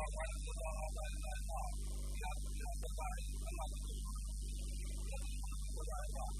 Thank you.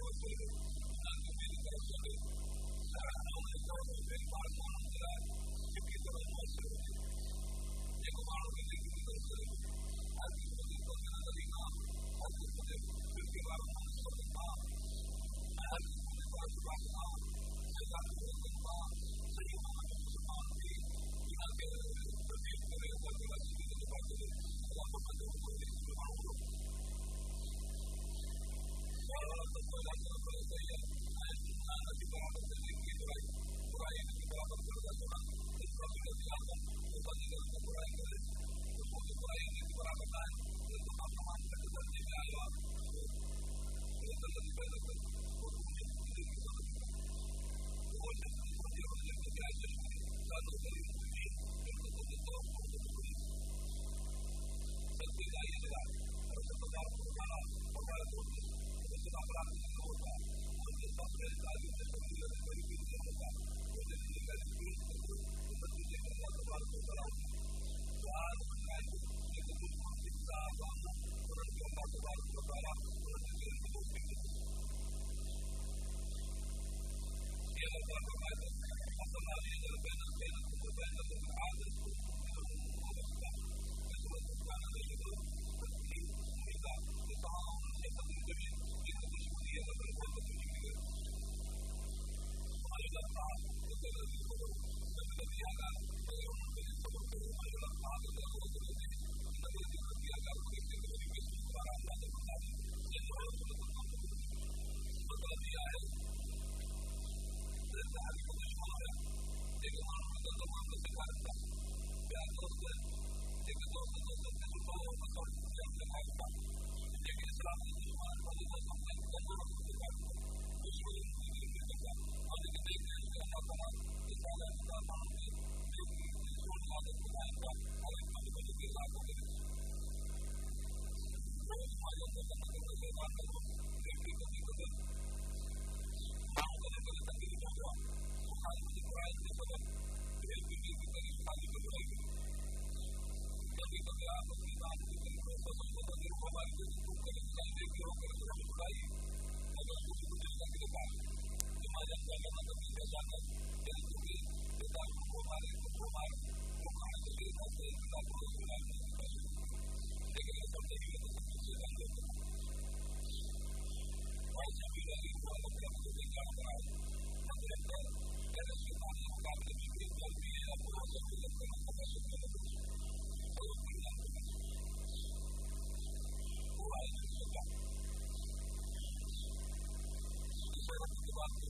Thank you.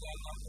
Gracias.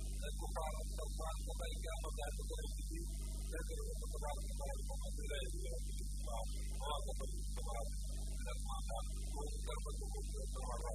Tengo para tomar como el campo de algo que es difícil, tengo que tomar como el campo de la idea de que va a tomar como el campo de la mano, con el campo de la mano,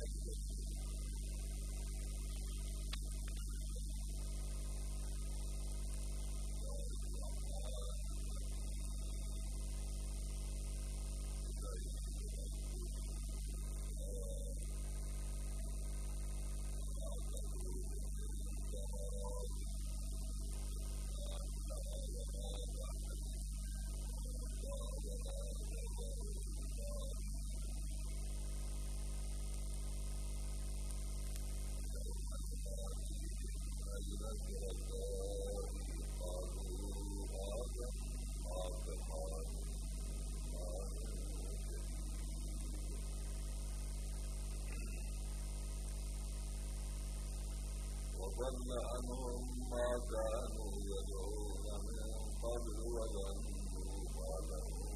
وضل عنهم ما كانوا يدعون من قبل وظنوا ما لهم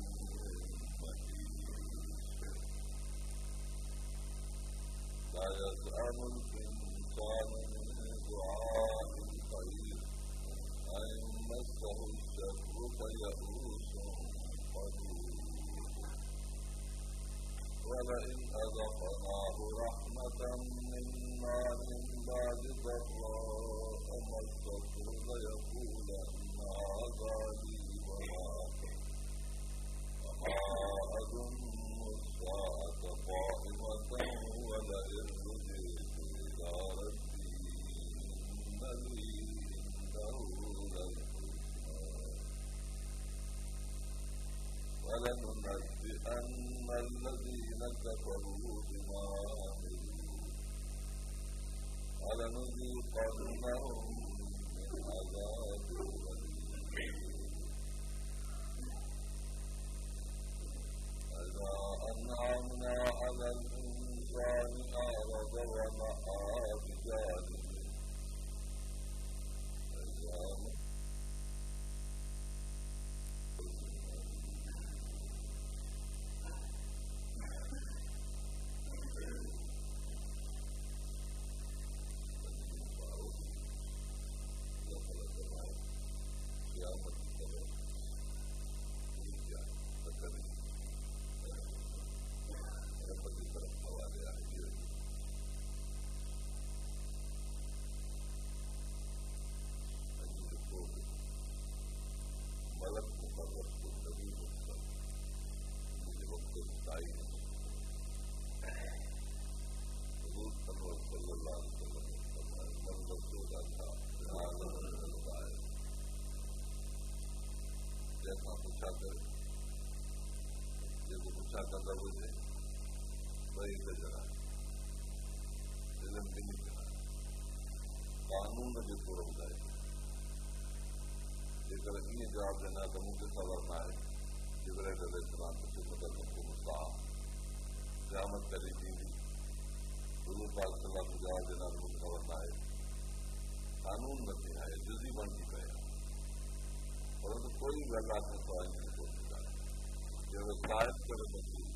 من لا يسأل ولننبئن الذين كفروا بما عملوا ولنذيقنهم جيڪو پڇا ڪندڙ هجي ٻئي هڪ ڄڻا علم ٻنهي ڄڻا قانون جو ٿورو ٻڌائي جيڪر ائين جواب ڏنا ته مون کي خبر نه آهي جبريٽ اسلام ڪو مستاهه قيامت ڪري ٿيندي گرو پاڪ صلاح جواب ڏنا ته مون کي خبر نه آهي قانون نه ٿي آهي جزي بڻجي پئي پرنت ڪوئي ڳالهه آهي سواءِ ڪوشش آهي جهڙو صاحب ڪري سڀني پيدا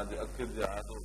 اڄ اکين جي آدو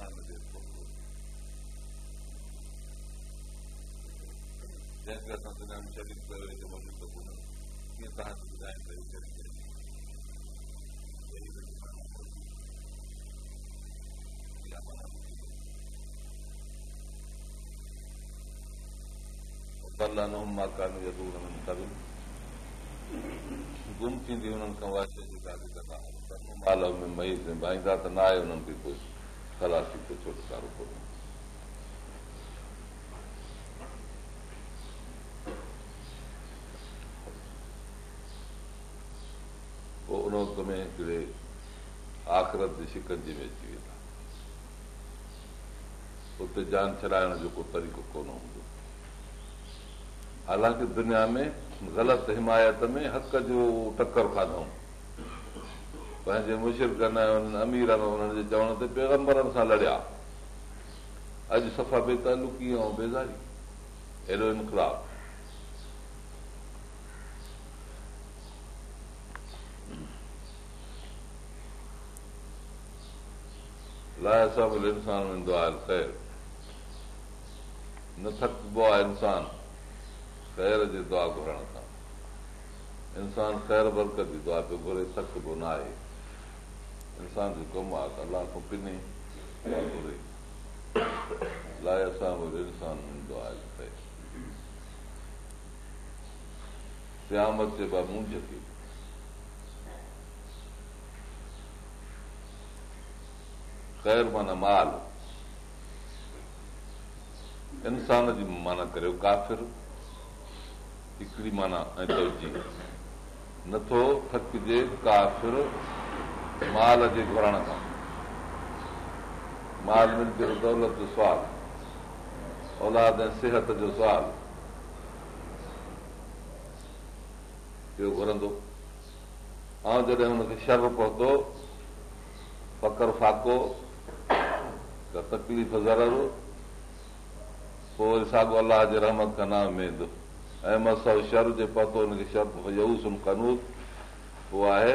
شرير نشان ڏئي ٿو جنهن کي اسان دنيا ۾ شرير ڪيو هتي وڃي سگهون ڪيئن توهان کي ٻڌائين ته شرير گم ٿيندي هنن کان اها شيءِ جي ڳالهه ڪندا مال ۾ مئي ڀائيندا ته نه آهي هنن کي ڪوئي کلاسي ڪو ڇوٽڪارو ڪونهي پوءِ ان وقت ۾ هڪڙي آخرت جي شڪنجي ۾ اچي ويندا اتي جان ڇڏائڻ جو ڪو طريقو ڪونه هوندو حالانڪه دنيا ۾ غلط حمايت ۾ حق جو ٽڪر کاڌئون پنهنجي مشرڪن اميرن هنن جي چوڻ تي پيگمبرن سان لڙيا اڄ صفا بيتالڪي ۽ بيزاري اهڙو انڪلاب لاءِ سڀ انسان ويندو آهي خير نه ٿڪبو آهي انسان خير جي دعا گهرڻ سان انسان خير برڪت جي دعا پيو گهري ٿڪبو نه آهي انسان جو ڪم آهي ته الله کان پني لاءِ اسان وري انسان هوندو آهي سيامت جي با منجهه ٿي خير معنيٰ مال انسان جي معنيٰ ڪريو ڪافر هڪڙي معنيٰ ۽ توجي نٿو ٿڪجي ڪافر مال جي گهرڻ کان مال مل دولت جو سوال اولاد ۽ صحت جو سوال اهو گهرندو ۽ جڏهن هن کي شر پهتو فڪر فاڪو ته تڪليف ضرور پوءِ وري ساڳيو الله جي رحمت کان نه اميد ۽ مس شر جي پتو هن کي شرط يوز ڪنوس اهو آهي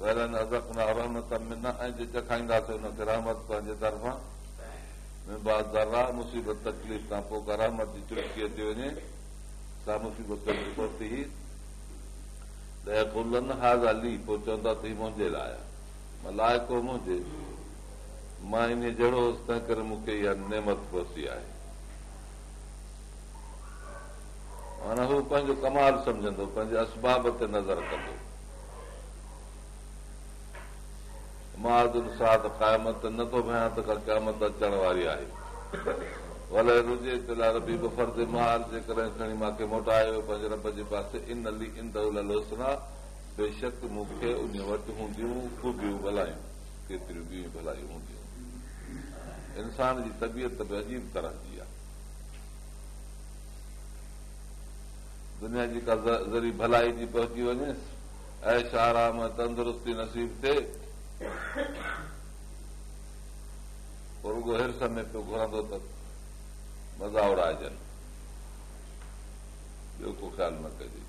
پنهنجي درا مصيبت تڪليف کان پوءِ چٽڪي اچي وڃي چوندا مان ان جهڙو هوس تنهن ڪري مون کي اها نيمت پهتي آهي معنيٰ هو پنهنجو ڪمال سمجهندو پنهنجي اسباب تي نظر ڪندو مان ساٿ قائمت نٿو ڀيان ته ڪا قيامت اچڻ واري آهي. ڀلي رجي ربي بفر تي جيڪڏهن کڻي مون کي موٽايو پنهنجي رب جي پاسي ان لي اندنا بيشڪ مون کي ان وٽ هونديون خوبيون ڀلايون ڪيتريون ٻيون ڀلايون هونديون. انسان جي طبيعت به عجيب طرح جي دنيا جي ڪا زري ڀلائي جي پهچي وڃي ايش آرام تندرستي نصيب ٿئي رڳو هرس ۾ پيو گهرندو ته مزا اڙائجن ٻيو ڪو خيال نه ڪجي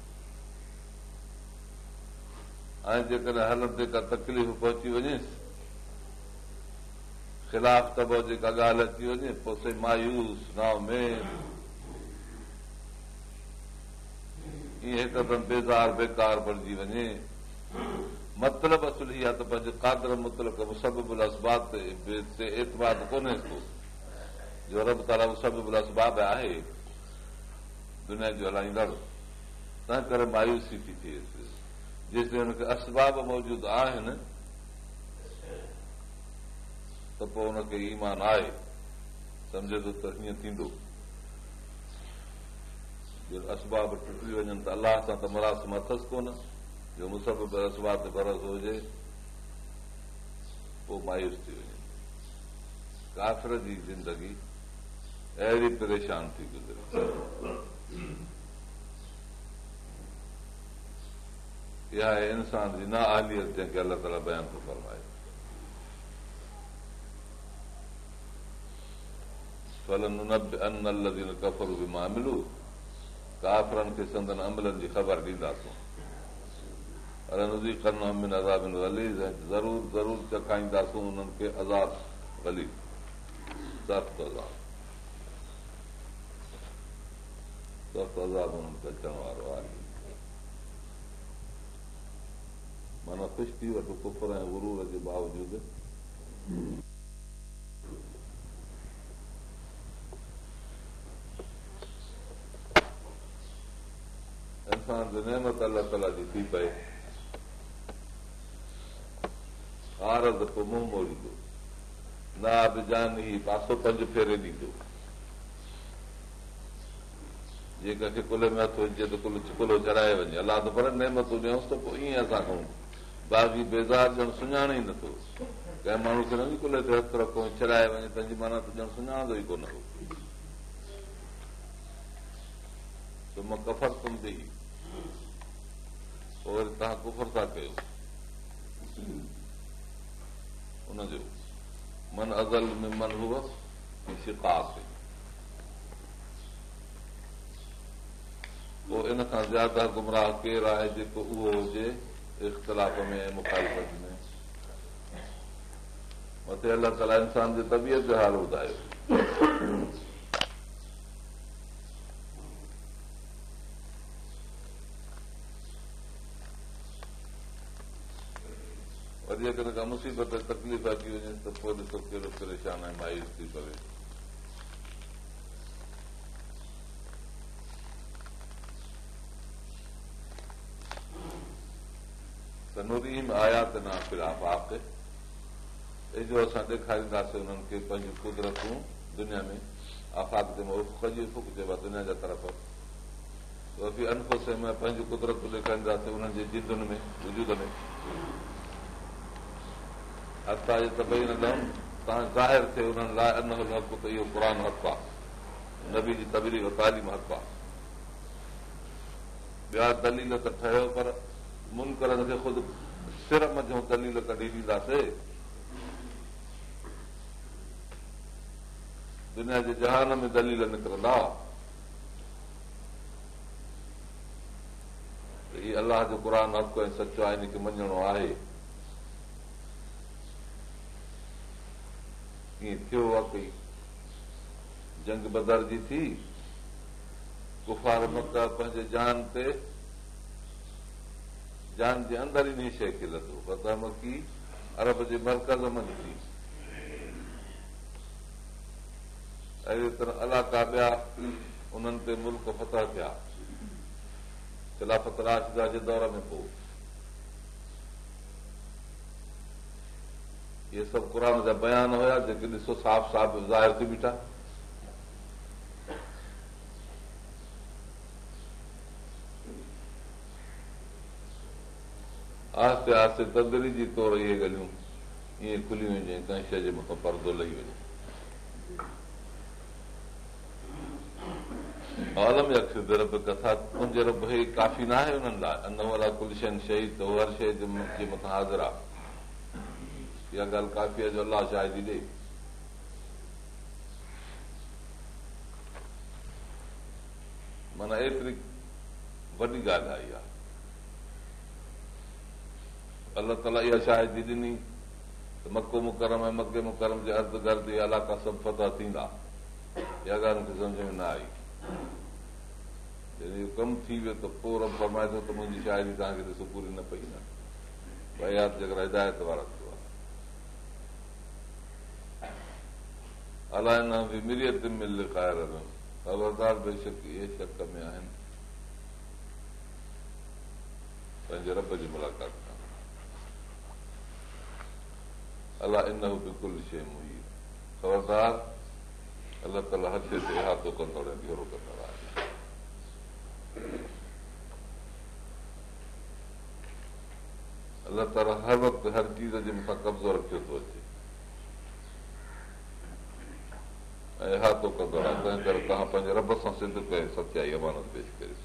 ۽ جيڪڏهن هلندي ڪا تڪليف پهچي وڃيس خلاف تب جيڪا ڳالهه اچي وڃي پوءِ سي مايوس ناو ۾ ائين هڪدم بيزار بيڪار بڻجي وڃي مطلب اصل اها ته پنهنجي ڪادر متلڪ سبل اسباب تي ايتباد ڪونهي ڪو جو رب تالا سبل اسباب آهي دنيا جو هلائيندڙ تنهن ڪري مايوسي ٿي ٿئيس جيستائين هن کي اسباب موجود آهن ته پوءِ هن کي ايمان آهي سمجهي ٿو ته هيئن ٿيندو اسباب ٽٽي وڃن ته الله سان ته مراسم اٿس ڪونه جو هجي پوءِ مايوس ٿي وڃي ڪافر جي زندگي اهڙي پريشان ٿي گذري اها آهي انسان جي نه آليت جنهن کي الله تالا بيان ٿو فرمائي ڪفر به مان ملون ڪافرن کي سندن عملن جي خبر ڏينداسون ضرور ضرور چکائينداسون انهن کي عذاب ڀلي سخت عذاب سخت عذاب انهن کي اچڻ وارو آهي معنيٰ ٿي وٺو ڪفر ۽ گرور جي باوجود نيمت الله تالا جي ٿي پئي آرد پوءِ منهن موڙيندو نه به جان ئي پاسو پنج ڦيري ڏيندو. جيئن ڪنهن کي ڪل ۾ هٿ وجهي ته ڪل ڪلو چڙهائي وڃي. الله ته پر نيمت ڏيوس ته پوءِ ائين اسان ڪيون. باقي بيزار ڄڻ سڃاڻي ئي نٿو. ڪنهن ماڻهو کي نه ڪل تي هٿ رکو چڙهائي وڃي تنهنجي معنيٰ ته ڄڻ سڃاڻندو ئي ڪونه هو. مان ڪفر ڏيئي. پوءِ وري توهان ڪفر ٿا ڪيو هن جو من ازل ۾ من هوءَ شڪاس پوءِ ان کان زياده گمراهه ڪير آهي جيڪو اهو هجي اختلاف ۾ مکالفت ۾؟ مٿي الله تالا انسان جي طبيعت جو حال ٻڌايو اگر ڪا مصيبت تڪليف اچي وڃي ته پوءِ ڏسو ڪهڙو پريشان آهي مايوس ٿي پوي ته آيا ته نه ڦر آفاڪ ايجو اسان ڏيکارينداسين هنن کي پنهنجون ڪدرتون دنيا ۾ افڪ چئبو آهي دنيا جا طرف. انفو سي ۾ پنهنجون ڪدرتون ڏيکارينداسين هنن جي جندن ۾ وجود ۾ ٺهيو پر ڪڍي ڏينداسين دنيا جي جهان ۾ دليل نڪرندا. الله جو قر حق ۽ سچو آهي هن کي مڃڻو آهي ائين ٿيو جنگ بدر جي ٿي گفار مڪا پنهنجي جان تي جان جي اندر ان شيءِ کي لڌو مڪي ارب جي مرڪز منجهه ٿي. اهڙي طرح علائقا ٻيا انهن تي ملڪ فتح ٿيا. خلافت راشدا جي دور ۾ پوءِ اهي سڀ قر جا بيان هئا جيڪي ڏسو صاف صاف ظاهر ٿي بيٺا آهستي آهستي تدري جي طور اهي ڳالهيون ائين کلي وڃي ڪنهن شيءِ جي مٿان پردو لهي وڃي عالم اڪثر رب ڪٿا تنهنجي رب هي ڪافي نه آهي هنن لاءِ ان وارا ڪل شيءِ شهيد ته هر شيءِ جي مٿان حاضر آهي اها ڳالهه ڪافي آهي جو الله شاهدي ڏي. معنيٰ ايتري وڏي ڳالهه آهي اها. الله تالا اها شاهدي ڏني ته مڪو مڪرم ۽ مڪي مڪرم جي ارد گرد اها علائقا سڀ فتح ٿيندا. اها ڳالهه مون کي سمجهه ۾ نه آئي. جڏهن اهو ڪم ٿي ويو ته پوءِ رب فرمائي ٿو ته منهنجي شاعري توهان کي ڏسو پوري نه پئي نه. ڀئي جيڪر هدايت وارا الائي خبردار بيشڪ اهي شڪ ۾ آهن الله تالا تالا هر وقت هر چيز رکيو ٿو اچي ۽ اهاتو ڪندڙ آهي تنهن ڪري توهان پنهنجي رب سان سنڌ ڪيو سچائي امانت پيش ڪري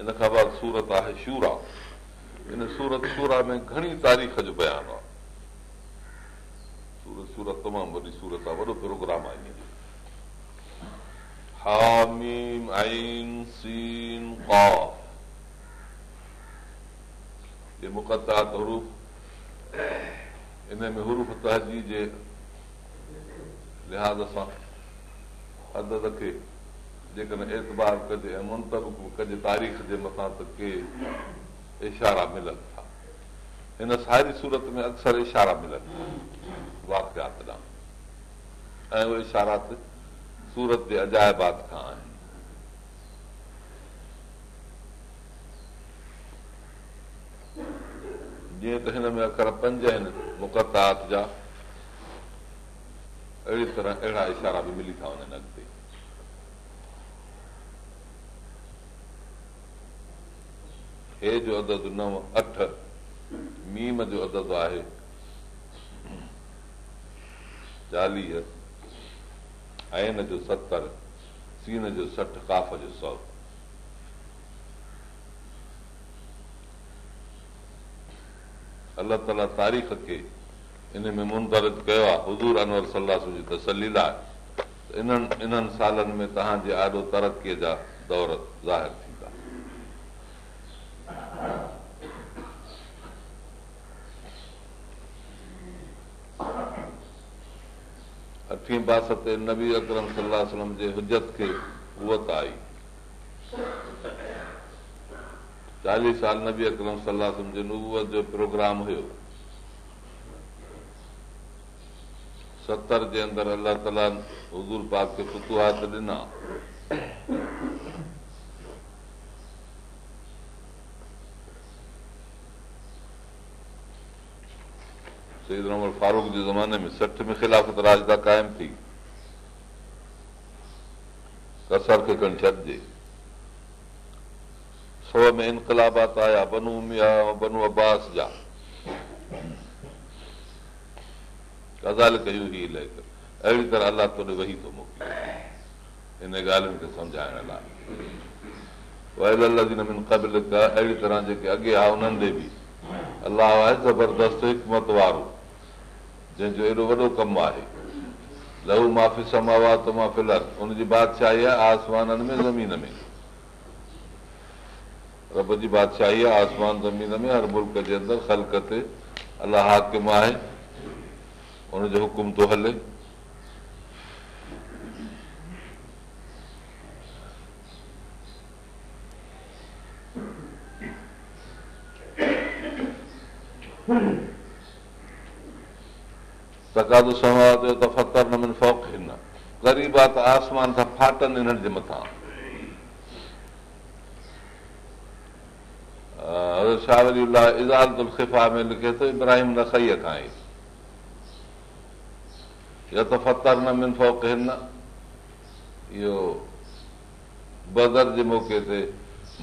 ان کان بعد سورت آهي شورا ان سورت سورا ۾ گهڻي تاريخ جو بيان آهي سورت سورت تمام وڏي سورت آهي وڏو پروگرام آهي حاميم عين سين قاف ये मुक़तात हरूफ़ इन में हरूफ़ तहजी जे लिहाज़ सां अदद खे जेकॾहिं एतबार कजे ऐं मुंतब कजे तारीख़ जे मथां त के इशारा मिलनि था हिन सारी सूरत में अक्सर इशारा मिलनि वाकियात ॾांहुं ऐं उहे इशारात سورت جي اجايبات کان آهن جيئن ته هن ۾ اکر پنج آهن مقتات جا اهڙي طرح اهڙا اشارا به ملي ٿا وڃن اڳتي هي جو عدد نو اٺ ميم جو عدد آهي چاليهه ۽ جو ستر سين جو جو سؤ الله تالا تاريخ کي ان ۾ مندرد ڪيو آهي حضور انور صلاح جي تسلي انهن انهن سالن ۾ توهان جي آڏو ترقيءَ جا دور ظاهر ٿيندا اٺي باس تي نبي اڪرم صلاح جي حجت کي ڪوت آئي. چاليهه سال نبي اڪرم صلاح جي نبوئت جو پروگرام هيو. ستر جي اندر الله تالا حضور پاڪ کي فتهات ڏنا سعيد عمر فاروڪ جي زماني ۾ سٺ ۾ خلافت راجدا قائم ٿي ڪسر کي کڻي ڇڏجي سؤ ۾ انڪلابات آيا بنو ميا بنو عباس جا ڪزال ڪيون ئي الاهي اهڙي طرح الله توڏي ويهي ٿو موڪلي ان ڳالهين کي سمجهائڻ لاءِ اهڙي طرح جيڪي اڳي آهي انهن ڏي به الله آهي زبردست حڪمت وارو جنهن جو ايڏو وڏو ڪم آهي. لهو معافي سماوا ته مان فلر هن جي بادشاهي آهي؟ آسمانن ۾ زمين ۾. رب جي بادشاهي آهي؟ آسمان زمين ۾ هر ملڪ جي اندر خلق تي الله حاڪم آهي. هن جو حڪم ٿو هلي تڪادو سماج ته فتر نه من فوق هن غريب آهي ته آسمان ٿا فاٽن هنن جي مٿان خفا ۾ لکي ٿو ابراهيم نکئيءَ کان ئي يا ته فتر نه من فوق هن اهو بدر جي موقعي تي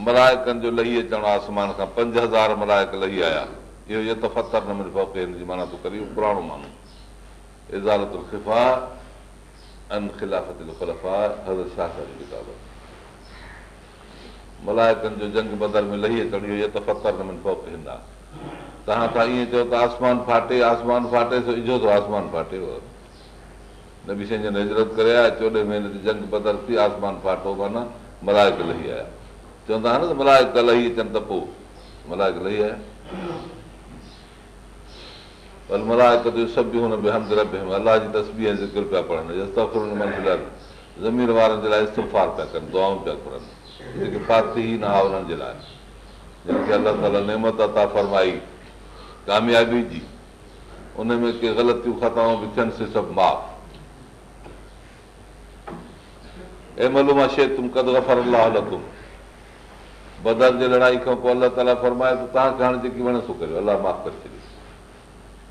ملايڪن جو لهي اچڻ آسمان کان پنج هزار ملايڪ لهي آيا اهو ي ته فتر نه من فوق هن جي معنيٰ ٿو ڪري پراڻو ماڻهو ڪتاب ملايڪن جو جنگ بدر ۾ لهي اهو ي ته فتر نه هن آهي توهان ٿا ائين چئو ته آسمان ڦاٽي آسمان ڦاٽي ٿو اجو ٿو آسمان ڦاٽي نبي سائين جن هجرت ڪري آيا چوڏهين مهيني تي جنگ بدر ٿي آسمان فاٽو معنيٰ ملايڪ لهي آيا چوندا نه ته ملايڪ لهي اچن ته پوءِ ملايڪ لهي آيا ملايڪ سڀ هن ۾ حمد رب الله جي تسبير ذڪر پيا پڙهن زمين وارن جي لاءِ استفار پيا ڪن دعائون پيا گهرن جيڪي فاتي ئي نه ها انهن جي لاءِ جن کي الله تالا نيمت عطا فرمائي ڪاميابي جي ان ۾ ڪي غلطيون خطائون به ٿين سي سڀ معاف ۽ مان شيءِ تم ڪد گفر الله لٿم بدر جي لڙائي کان پوءِ الله تالا فرمائي ته توهان کي هاڻي جيڪي وڻي سو ڪريو الله معاف ڪري ڇڏيو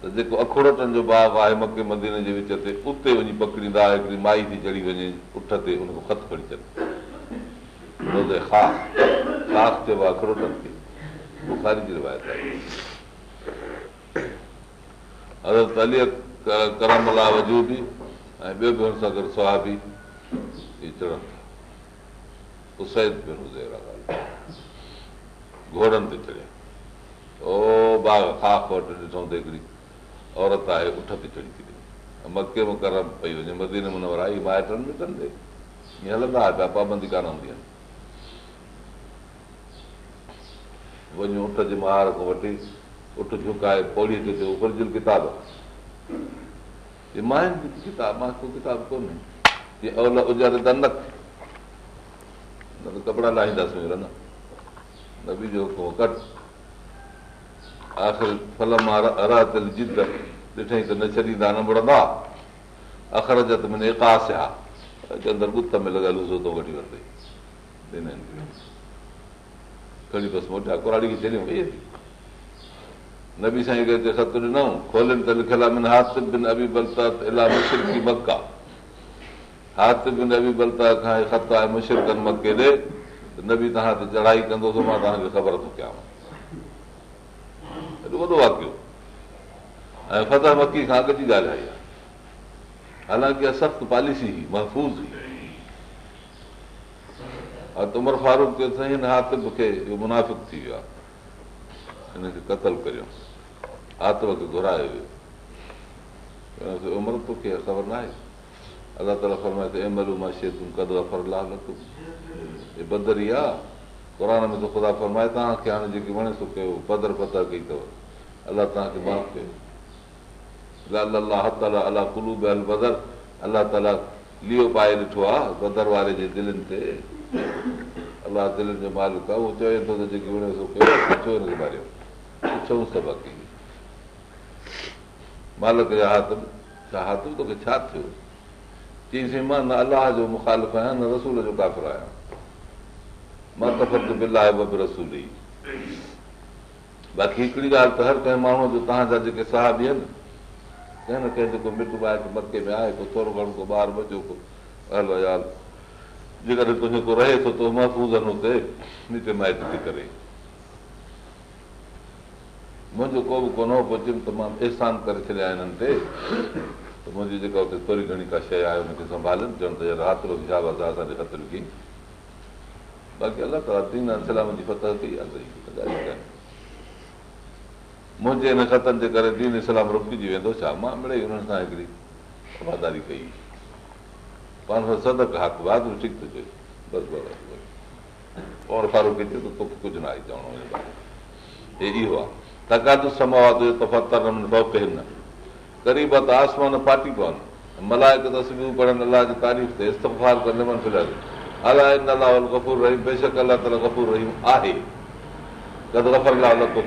ته جيڪو اکروٽن جو باغ آهي مڪي مديني جي وچ تي اتي وڃي پڪڙيندا هڪڙي مائي ٿي چڙهي وڃي اٺ تي هن کي خط کڻي خاص چئبو آهي اکروٽن کي. بکاري جي روايت آهي. حضرت علي ڪرم الا وجودي ۽ ٻيو به هن سان گڏ صحابي اهي چڙهن ٿا. اسيد هجي گهوڙن تي چڙهيا. او باغ خاڪ وٽ ڏٺو ته هڪڙي عورت آهي اٺ تي چڙهي ٿي ڏي مڪي ۾ ڪرم پئي وڃي مدين منور آئي مائٽن مٽن ڏي ائين هلندا هئا پيا پابندي ڪانه هوندي آهن وڃون اٺ جي مهار کان وٺي اٺ جهڪائي پوڙيءَ تي ٿيو فرجل ڪتاب. ماين جي ڪتاب مان ڪو ڪتاب ڪونهي جيئن اول اجاري ته نه نه ته ڪپڙا لاهينداسين نه. نبي جو حڪم ڪٽ آخر ڦل مان ضد ڏٺئي ته نه ڇڏيندا نه مڙندا اکر جت ۾ ايڪاس آهي اندر گت ۾ لڳيل هزو ٿو وٺي ورتئي کڻي بس موٽيا ڪراڙي کي ڇڏيون وئي نه به سائين کي خط ڏنئون کولن ته لکيل آهي هاٿ بن ابي بلتا الاهه مشرڪي مڪا هاٿ بن ابي بلتا کان خط آهي مشرڪن مڪي ڏي نه به توهان تي چڙهائي ڪندوس مان توهان کي خبر ٿو ڪيان ايڏو وڏو واڪيو ۽ فتح مڪي کان اڳ جي ڳالهه آئي آهي. حالانڪه اها سخت پاليسي هئي محفوظ هئي. تمر فاروڪ چيو سائين هن هاتب کي اهو منافڪ ٿي ويو آهي. هن کي قتل ڪريو. آتب کي گهرايو ويو. عمر توکي خبر نه آهي الله تالا فرمائي ته ايملو مان شي تون ڪد افر لا لٿو هي بدري آهي قر ۾ ته خدا فرمائي توهان کي هاڻي جيڪي وڻي ٿو ڪيو پدر پدر ڪئي اٿو الله توهان کي معاف ڪيو الله تالا الله ڪلو بل بدر الله تالا ليو پائي ڏٺو آهي بدر واري جي دلن تي الله دلن جو مالڪ آهي اهو چوي ٿو ته جيڪي وڻي ٿو ڪيو ڇو هن کي ماريو پڇون سبقي مالڪ جا هٿ ڇا هٿ توکي ڇا ٿيو چئيسين مان نه الله جو مکالف آهيان نه رسول جو ڪافر آهيان مان ته فرق بل آهي به رسول ئي باقي هڪڙي ڳالهه ته هر ڪنهن ماڻهو جو توهان جا جيڪي صاحب آهن ڪنهن نه ڪنهن جيڪو مٽ مائٽ مڪي ۾ آهي ڪو ٿورو گهڻو ڪو ٻار بچو ڪو هلو يار جيڪڏهن تنهنجو ڪو رهي ٿو ته محفوظ آهن هتي مٽ مائٽ ٿي ڪري. منهنجو ڪو به ڪونه هو پوءِ ته مان احسان ڪري ڇڏيا هنن تي. ته منهنجي جيڪا هتي ٿوري گهڻي ڪا شيءِ آهي هن کي سنڀالن چون ته رات جو حساب سان اسان جي خط لکي باقي الله تالا دين سلام جي فتح ڪئي آهي منهنجي هن خطن جي ڪري دين اسلام رڪجي ويندو ڇا؟ مان مڙئي هنن سان هڪڙي وفاداري ڪئي. پاڻ سان سدڪ حق بهادر ٺيڪ ٿو چئي بس بس اور فاروڪ چيو ته توکي ڪجهه نه آهي چوڻو هي اهو آهي. تڪاد سماواد جو تفتر نه قريب ته آسمان ڦاٽي پون. ملائڪ تصويرون پڙهن الله جي تعريف تي استفار ڪندي من في الحال ان الله گفور رهيم. بيشڪ الله تالا گفور رهيم آهي. ڪد الله لڪم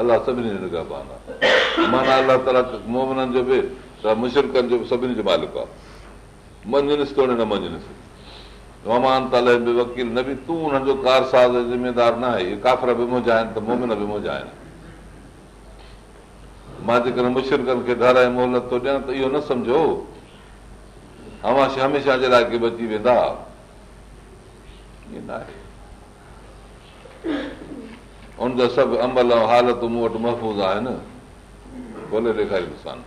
الله سڀني جو نگهبان آهي معنيٰ الله تالا مومنن جو به مشرڪن جو به سڀني جو مالڪ آهي منجهنس توڙي نه منجهنس ممان تالي به وڪيل نه به تون هنن جو ڪارساز ذميدار نه آهي ڪافر به منهنجا آهن ته مومن به منهنجا آهن مان جيڪڏهن مشرڪن کي گهر ۽ موهلت ٿو ڏيان ته اهو نه سمجهو هوا هميشه جي لاءِ بچي ويندا ائين نه آهي هن جا سڀ عمل ۽ حالتون مون وٽ محفوظ آهن ڀلي ڏيکاري ڏسان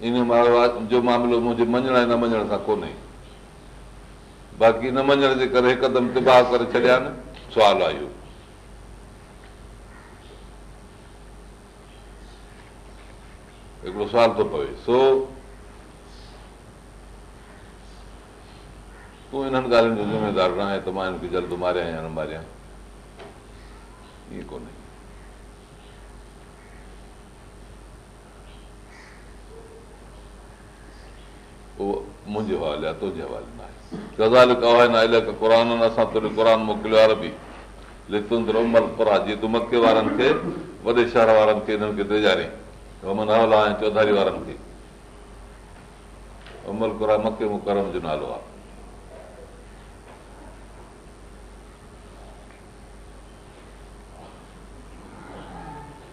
ان جو معاملو منهنجي مڃڻ ۽ نه مڃڻ سان ڪونهي. باقي نه مڃڻ جي ڪري هڪدم تباهه ڪري ڇڏيا آهن سوال آهي اهو. هڪڙو سوال ٿو پوي. سو تون انهن ڳالهين جو ذميدار نه آهي ته مان هن کي جلد ماريان يا نه ماريان. ائين ڪونهي. اهو منهنجي حوالي آهي تنهنجي حوالي نه آهي. ڪزال نه قر اسان تنهنجو قر موڪليو آهي به عمر قر جيئن تون مڪي وارن کي وڏي شهر وارن کي هنن کي تيجاري رمن هولا ۽ چوڌاري وارن کي. عمر قر مڪي مڪرم جو نالو آهي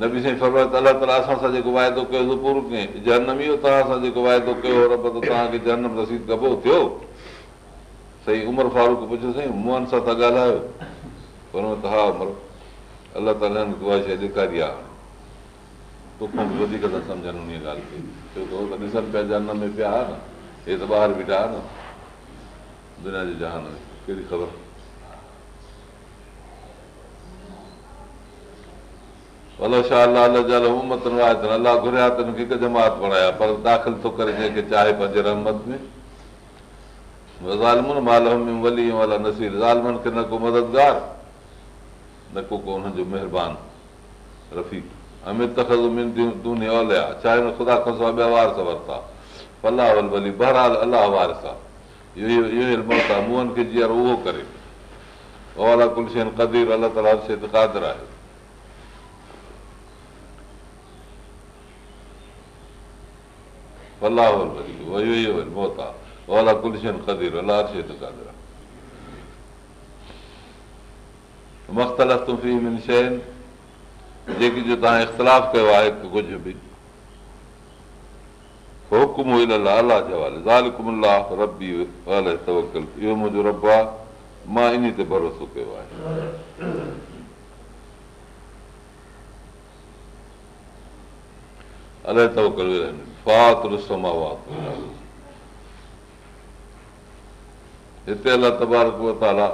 نبي سائين فرمايو ته الله تالا اسان سان جيڪو واعدو ڪيو پورو ڪيئين جنم اهو توهان سان جيڪو واعدو ڪيو رب ته توهان کي جنم رسيد ڪبو ٿيو. سائين عمر فاروڪ پڇيو سائين موهن سان ٿا ڳالهايو. پر عمر الله تالا شيءِ ڏيکاري آهي توکان وڌيڪ ٿا سمجهن ان ڳالهه کي. ڇو ته ٻاهر بيٺا نه. دنيا جي جهان ۾ ڪهڙي خبر الله ڇا الله الله گهريا ته هڪ جماعت بڻايا پر داخل ٿو ڪري جنهن کي چاهي پنهنجي رحمت ۾ ظالمن ولي الا نسير ظالمن کي نه ڪو مددگار نه ڪو ڪو هنن جو مهرباني رفيع امت دوني اوليا ڇا هن خدا کان سواءِ ٻيا وارث ورتا فلاح ول ولي بهرحال الله وارث آهي اهو اهو موت آهي منهن کي جيئن اهو ڪري اولا ڪل شيءِ ڪدير الله تالا هر شيءِ ته ڪادر آهي مان ان تي ڀروسو ڪيو هتي الله تبارڪ تالا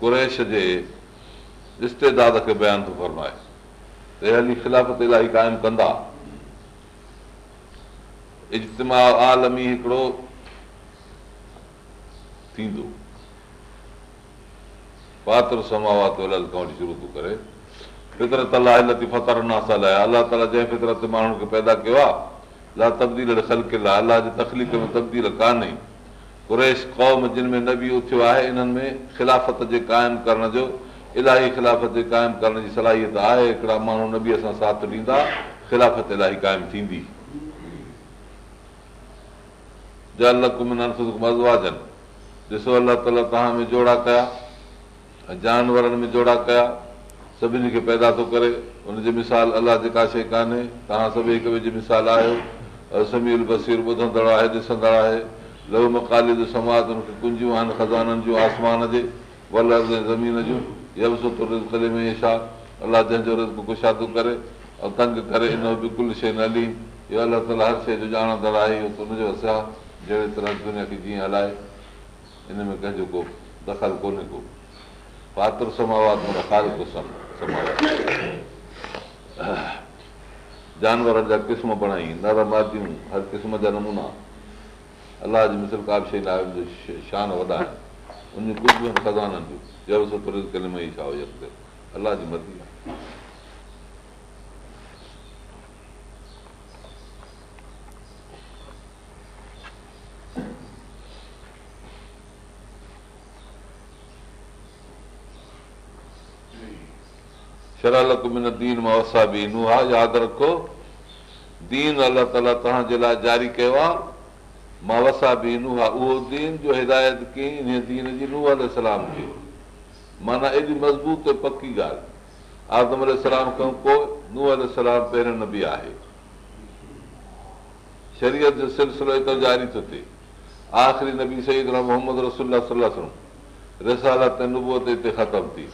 ڪريش جي استيداد کي بيان ٿو فرمائي ته هلي خلافت الاهي قائم ڪندا اجتما عالمي هڪڙو ٿيندو پاتر سماوات کان وٺي شروع ٿو ڪري فطرت الله لتي فتر ناسل آهي. الله تالا جنهن فطرت ماڻهن کي پيدا ڪيو آهي لا تبديل خلڪل آهي الله جي تڪليف ۾ تبديل ڪانهي. ڪريش قوم جن ۾ نه به اٿيو آهي انهن ۾ خلافت جي قائم ڪرڻ جو الاهي خلافت جي قائم ڪرڻ جي صلاحيت آهي. هڪڙا ماڻهو نه به اسان ساٿ ڏيندا خلافت الاهي قائم ٿيندي. ڏسو الله تالا توهان ۾ جوڙا ڪيا جانورن ۾ جوڙا ڪيا سڀني کي پيدا ٿو ڪري هن جي مثال الله جيڪا شيءِ ڪانهي. توهان سڀ هڪ ٻئي جي مثال آهيو. اسميل بسير ٻڌندڙ آهي ڏسندڙ آهي. لهو مڪالي جو سماج هن کي ڪنجيون آهن کزانن جون آسمان جي ول زمين جون. يب سٺو ڪري ۾ ڇا؟ الله جنهن جو رز ڪشادو ڪري ۽ تنگ ڪري ان بلڪل شيءِ نه هلي اهو الله تالا هر شيءِ جو ڄاڻندڙ آهي اهو ته هن جو اسان جهڙي طرح دنيا کي جيئن هلائي. ان ۾ ڪنهن جو ڪو دخل ڪونهي ڪو. پاتر سماواد معنيٰ خالڪو سم جانورن جا قسم بڻائي نر ماديون هر قسم جا نمونا الله جي مسل ڪا به شيءِ نه شان وڏا آهن ان ڪجهه کزانن جون ڇا الله جي مرضي آهي شرالڪ من دين مان وسا به. نها ياد رکو دين الله تالا توهان جي لاءِ جاري ڪيو آهي مان وسا به نها اهو دين جو هدايت ڪئي ان دين جي ننهن سلام جي. معنيٰ ايڏي مضبوط ۽ پڪي ڳالهه. آدم سلام کان پوءِ ننهن سلام پهريون نه به آهي. شرييت جو سلسلو هڪ جاري ٿو ٿئي. آخري نبي سعيد محمد رسول رسالت نبوئت هتي ختم ٿي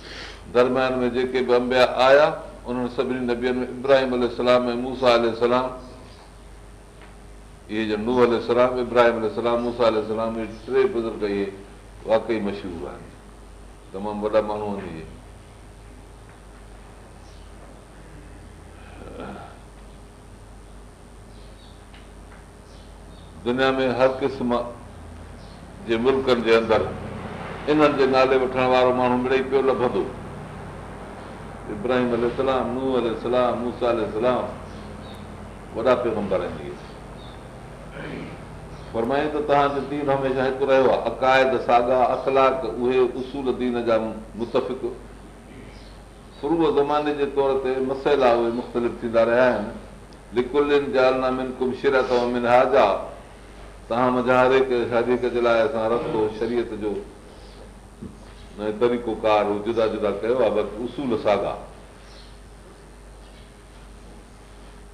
درميان ۾ جيڪي به امبيا آيا انهن سڀني نبين ۾ ابراهيم ۽ موسيٰ سلام اهي جو ننهن سلام ابراهيم سلام موسيٰ سلام اهي ٽي بزرگ اهي واقعي مشهور آهن. تمام وڏا ماڻهو آهن اهي. دنيا ۾ هر قسم جي ملڪن جي اندر انهن جي نالي وٺڻ وارو ماڻهو مڙيئي پيو لڀندو ابراهيم الارم ننهن سلام موسيٰ سلام وڏا پيگمبر آهن اهي فرمائين ته توهان جو دين هميشه هڪ رهيو آهي اقائد ساگا اخلاڪ اهي اصول دين جا متفق شروع زماني جي طور تي مسئلا اهي مختلف ٿيندا رهيا آهن لڪلن جالنا من ڪم شرت من هاجا توهان منهنجا هر هڪ هر جي لاءِ اسان رستو شرييت جو طريقو ڪار جدا جدا ڪيو آهي باقي اصول ساگا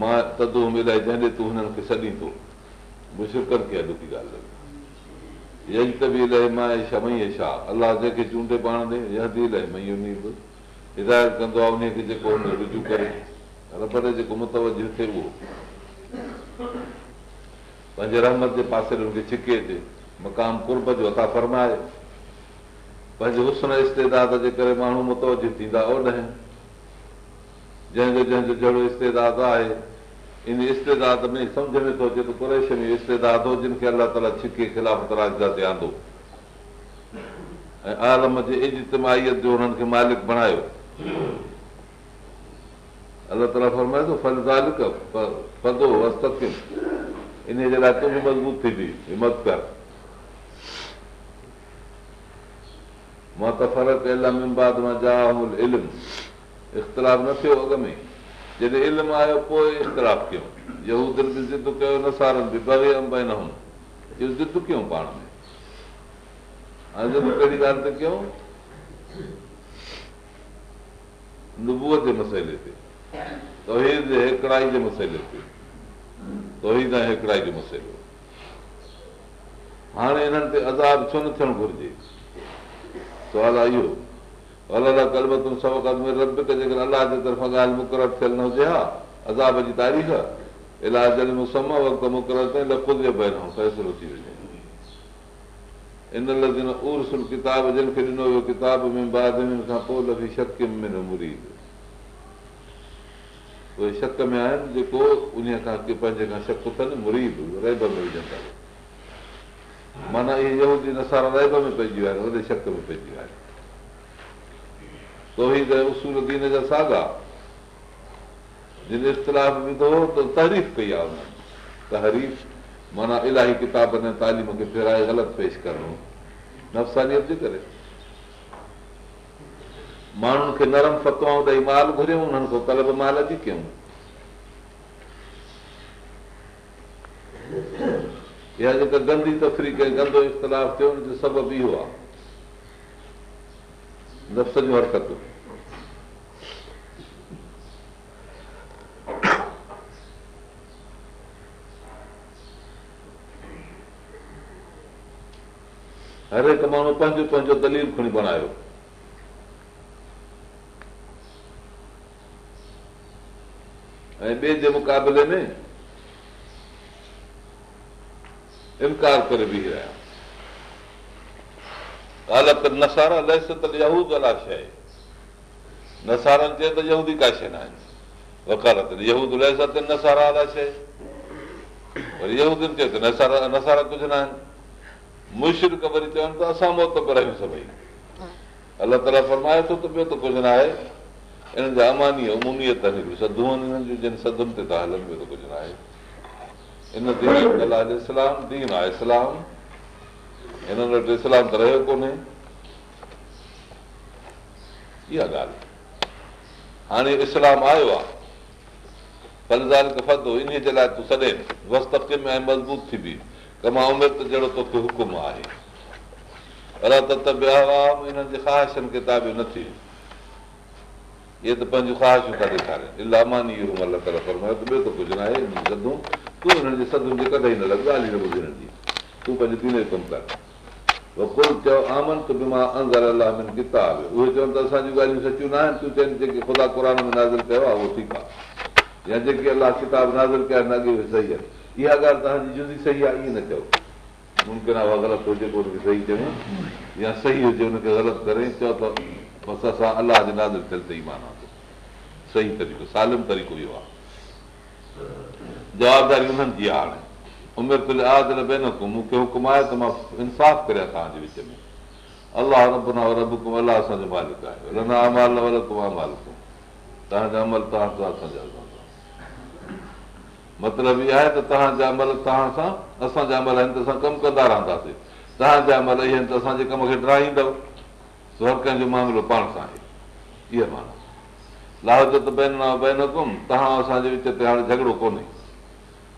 مان تدو ملائي جنهن تون هنن کي سڏيندو مشرڪن کي اڄ ڪه ڳالهه لڳي يج ته به الاهي مان شمئي ڇا الله جنهن کي چونڊي پاڻ ڏي يدي الاهي مئي ان به هدايت ڪندو آهي ان کي جيڪو هن رجو ڪري رب جيڪو متوجو ٿئي اهو پنهنجي رحمت جي پاسي هن کي ڇڪي اچي مقام ڪرب جو عطا فرمائي پنهنجي هسن استيداد جي ڪري ماڻهو متوجو ٿيندا اوڏه جنهن جو جنهن جو جهڙو استيداد آهي ان استيداد ۾ سمجهه ۾ ٿو اچي ته ڪريش ۾ استيداد هو جن کي الله تالا ڇڪي خلاف راجا تي آندو ۽ عالم جي اجتماهيت جو هنن کي مالڪ بڻايو. الله تالا فرمائي ٿو ڦل وستو ان جي لاءِ تون به مضبوط ٿيندي همت ڪر مان ته فرق الامباد مان جا علم اختلاف نه ٿيو اڳ ۾ جڏهن علم آيو پوءِ اختلاف ڪيون يهودن به ضد ڪيو نسارن به بغي انب نه هن اهو ضد ڪيون پاڻ ۾ هاڻي ڪهڙي ڳالهه تي ڪيون نبوءَ جي مسئلي تي توحيد هڪڙائي جي مسئلي تي توحيد ۽ هڪڙائي جو مسئلو هاڻي هنن تي عذاب ڇو نه ٿيڻ گهرجي سوال آهي اهو پوءِ لفي شڪ ۾ پئجي ويا آهن توهي ته اصول دين جا ساڳا جن اختلاف وڌو ته تهريف ڪئي آهي هنن تهريف معنيٰ الاهي ڪتابن ۽ تعليم کي ڦيرائي غلط پيش ڪرڻو نفسانيت جي ڪري. ماڻهن کي نرم فتوائون ڏيئي مال گهريون انهن کان طلب مال جي ڪيون؟ اها جيڪا گندي تفري ڪئي گندو اختلاف ٿيو هن جو سبب اهو آهي نفس جون حرڪتون هر هڪ ماڻهو پنهنجو پنهنجو دليل کڻي بڻايو ۽ ٻئي جي مقابلي ۾ انڪار ڪري بيهه رهيا حالت نسارا لهست يهود الا شيءِ. نسارن چئي ته يهودي ڪا شيءِ نه آهن. وڪالت يهود لهست نسارا الا شيءِ. وري يهودين چئي ته نسارا نسارا ڪجهه نه آهن. مشرڪ وري چون ته اسان موت پر آهيون سڀئي. الله تالا فرمائي ٿو ته ٻيو ته ڪجهه نه آهي. انهن جا اماني اموميت سڌو آهن هنن جون جن سدن تي ٿا هلن ٻيو ته ڪجهه نه آهي. ان دين الله اسلام دين آهي اسلام هنن وٽ اسلام ته رهيو ڪونهي اها ڳالهه هاڻي اسلام آيو آهي فلزال فتو ان جي لاءِ تون سڏي وستو ۾ مضبوط ٿي به ڪما عمر ته جهڙو توکي حڪم آهي الله ته هنن جي خواهشن ڪتابيون نه ٿي اهي ته پنهنجون خواهشون ٿا ڏيکارن الاهي ماني الله تالا فرمايو ته ٻيو ته ڪجهه نه آهي سدون تون هنن جي سدن جي ڪڏهن نه لڳ ڳالهه نه ٻڌي هنن جي تون پنهنجي جو ڪم ڪر ڪل چيو آمن ته به مان اندر الله ڪتاب اهي چون ته اسان جون ڳالهيون سچيون نه آهن تون چون جيڪي خدا قر ۾ نازل ڪيو آهي اهو ٺيڪ آهي يا جيڪي الله ڪتاب نازل ڪيا آهن اڳي اهي صحيح آهن اها ڳالهه توهان جي جدي صحيح آهي ائين نه چئو ممڪن آهي اها غلط هجي پوءِ هن کي صحيح چوي يا صحيح هجي هن کي غلط ڪري چئو ته بس اسان الله جي معنيٰ صحيح طريقو سالم طريقو اهو آهي جوابداري انهن جي آهي هاڻي عمر آدر بي نه ڪو مون کي حڪم آهي ته مان انصاف ڪريان توهان جي وچ ۾ الله رب نه رب الله اسان جو مالڪ آهي توهان جا عمل توهان اسان جا مطلب اها آهي ته توهان جا عمل توهان سان اسان جا عمل آهن ته اسان ڪم ڪندا رهنداسين توهان جا عمل اهي آهن ته اسان جي ڪم کي ڊرائيندو هر ڪنهن جو معاملو پاڻ سان آهي اها معنيٰ لاهوت ته بين بين ڪم توهان اسان جي وچ تي هاڻي جهڳڙو ڪونهي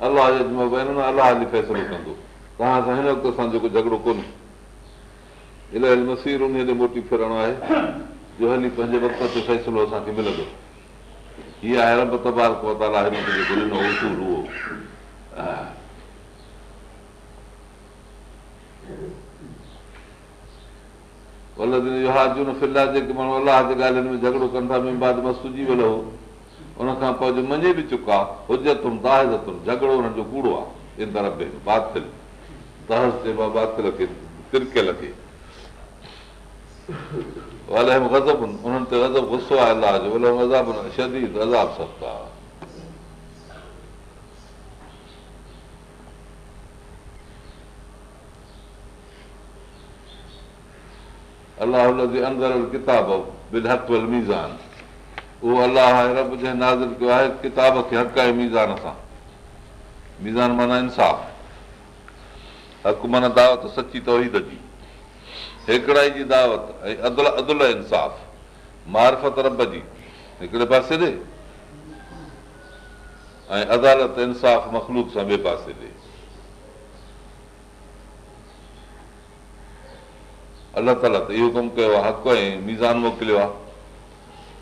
الله جو بين الله هلي فيصلو ڪندو. توهان سان هن وقت اسان جو ڪو جهڳڙو ڪونهي. الاهي مسير ان تي موٽي فرڻو آهي جو هلي پنهنجي وقت تي فيصلو اسان کي ملندو. هيءَ آهي رب تبار اهو ڦلا جيڪي ماڻهو الله جي ڳالهين ۾ جهڳڙو ڪن ٿا مست سڄي ويو هو ان کان پوءِ جو مڃي به چڪا هجتن تاهزتن جهڳڙو هنن جو ڪوڙو آهي اندر باطل. تهس چئبو آهي باطل کي ترڪيل کي. آهي جو شديد عذاب سخت آهي الله جي اندر ڪتاب بلهت ميزان اهو الله رب جنهن نازل ڪيو آهي ڪتاب کي حق آهي ميزان سان. ميزان معنيٰ انصاف. حق معنيٰ دعوت سچي توحيد جي. هڪڙائي جي دعوت ۽ عدل ادل انصاف. معرفت رب جي. هڪڙي پاسي ڏي. ۽ عدالت انصاف مکلوڪ سان ٻئي پاسي ڏي. الله تالا ته اهو ڪم ڪيو آهي حق ۽ ميزان موڪليو آهي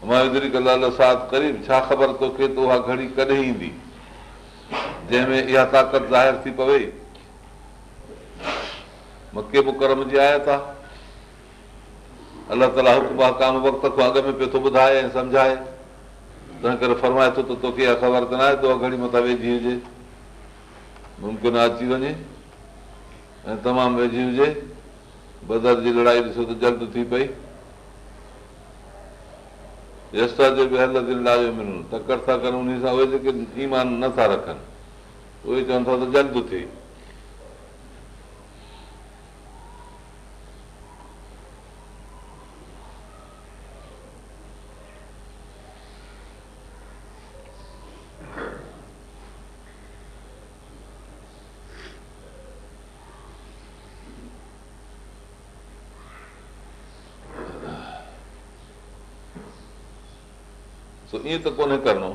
مان ساٿ قريب ڇا خبر توکي ته اها گهڙي ڪڏهن ايندي؟ جنهن ۾ اها طاقت ظاهر ٿي پوي. مڪي مڪرم جي آيت آهي الله تالا حڪم هڪام وقت کان اڳ ۾ پيو ٿو ٻڌائي ۽ سمجهائي. تنهن ڪري فرمائي ٿو ته توکي اها خبر ته نه آهي تو گهڙي مٿان ويجهي هجي. ممڪن اچي وڃي. ۽ تمام ويجهي هجي. بدر جي لڙائي ڏسو ته جلد ٿي پئي جو به هل ملون تڪڙ ٿا ڪن ان سان اهي جيڪي ايمان نٿا رکن. اهي چون ٿا ته جلد ٿئي ائين ته ڪونهي ڪرڻو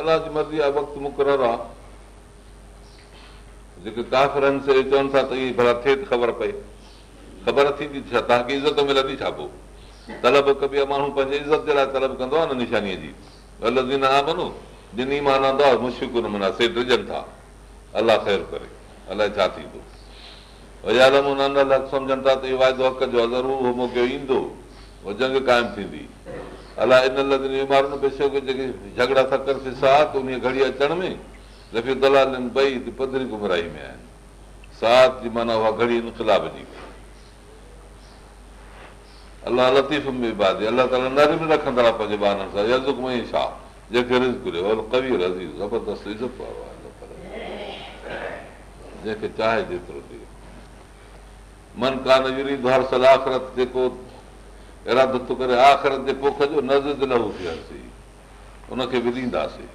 الله جي مرضي آهي وقت مقرر آهي جيڪي ڪافرن سي چون ٿا ته اها ڀلا ٿئي ته خبر پئي خبر ٿيندي ڇا توهان کي عزت ملندي ڇا پوءِ طلب ڪبي آهي ماڻهو پنهنجي عزت جي لاءِ طلب ڪندو آهي نه نشانيءَ جي. غلط نه آهي منو جن ايمان آندو آهي مشڪ معنيٰ سيٺ وجهن ٿا. الله خير ڪري الائي ڇا ٿيندو سمجهن ٿا ته اهو واعدو حق جو ضرور اهو موقعو ايندو اهو جنگ قائم ٿيندي الائي ان بيمارين بيشڪ جيڪي جهڳڙا ٿا ڪن فسات ان گهڙي اچڻ ۾ رفيع دلال ٻئي پڌري گمراهي ۾ آهن. سات جي معنيٰ اها گهڙي انڪلاب جي. الله لطيف ۾ بادي الله تالا نر ۾ رکندا پنهنجي ٻارن سان. يزڪ ۾ ڇا؟ جنهن کي رز گهريو ڪوي رزيز زبردست عزت وارو آهي جنهن کي چاهي جيترو ٿئي من ڪانه يري هر سلاکرت جيڪو ارادو ٿو ڪري آخرت جي پوک جو نظر لهو ٿياسين ان کي به ڏينداسين.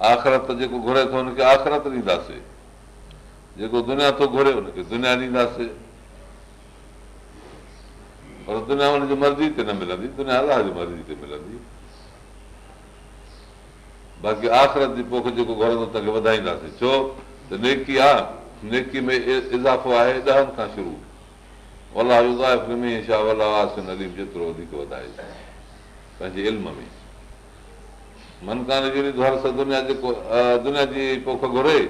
آخرت جيڪو گهري ٿو هن کي آخرت ڏينداسين. جيڪو دنيا ٿو گهري هن کي دنيا ڏينداسين. پر دنيا هن جي مرضي تي نه ملندي دنيا الله جي مرضي تي ملندي. باقي آخرت جي پوک جيڪو گهرندو توهان کي وڌائينداسين. ڇو؟ ته نيڪي آهي نيڪي ۾ اضافو آهي ڏهن کان شروع جيترو وڌيڪ وڌائي پنهنجي علم ۾ منڪان دنيا جيڪو دنيا جي پوک گهري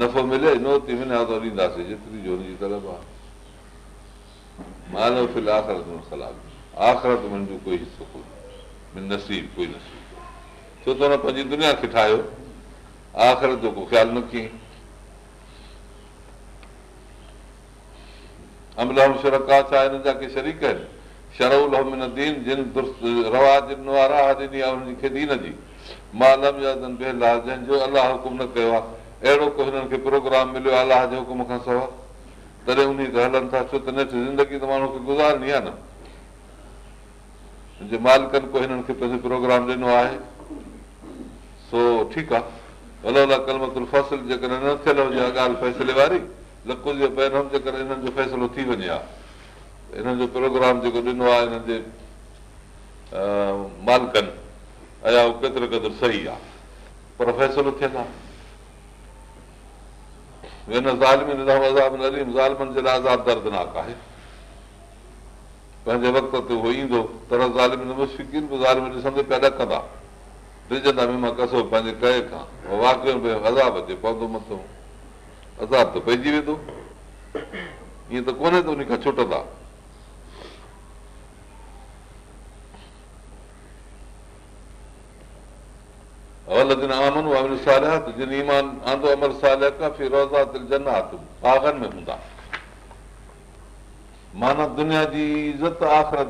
نفعو ملي نوتي ملي ته ڏينداسين جيتري جو هن جي طرف آهي مال فل آخرت صلاح آخرت منهنجو ڪوئي حصو ڪونهي نصيب ڪوئي نصيب ڇو ته هن پنهنجي دنيا کي ٺاهيو آخرت جو ڪو خيال نه ڪيئين عمل شرڪا ڇا هن جا ڪي شريڪ آهن شرئل دين جن رواج ڏني آهي هن جي کي دين جي مالم جنهن جو الله حڪم نه ڪيو آهي اهڙو ڪو هنن کي پروگرام مليو آهي الله جي حڪم کان سواءِ تڏهن ان تي هلن ٿا ڇو ته نه زندگي ته ماڻهو کي گزارڻي آهي نه مالڪن ڪو هنن کي پنهنجو پروگرام ڏنو آهي سو ٺيڪ آهي الا ڪلمتل فصل جيڪڏهن نه ٿيل هجي ڳالهه فيصلي واري لڪو جي پهريون جيڪڏهن هنن جو فيصلو ٿي وڃي ها هنن جو پروگرام جيڪو ڏنو آهي هنن جي مالڪن ايا اهو ڪيترو قدر صحيح آهي پر فيصلو ٿيل آهي هن ظالمن جي لاءِ آزاد دردناڪ آهي پنهنجي وقت تي اهو ايندو تر ظالم ڏسندي پيا ڏڪندا ڏجندا به مان قصو پنهنجي ڪئي کان واڪيو عذاب اچي پوندو مٿو عذاب ته پئجي ويندو ائين ته ڪونهي ته ان کان ڇٽندا معنيٰ دنيا جي عزت آخرت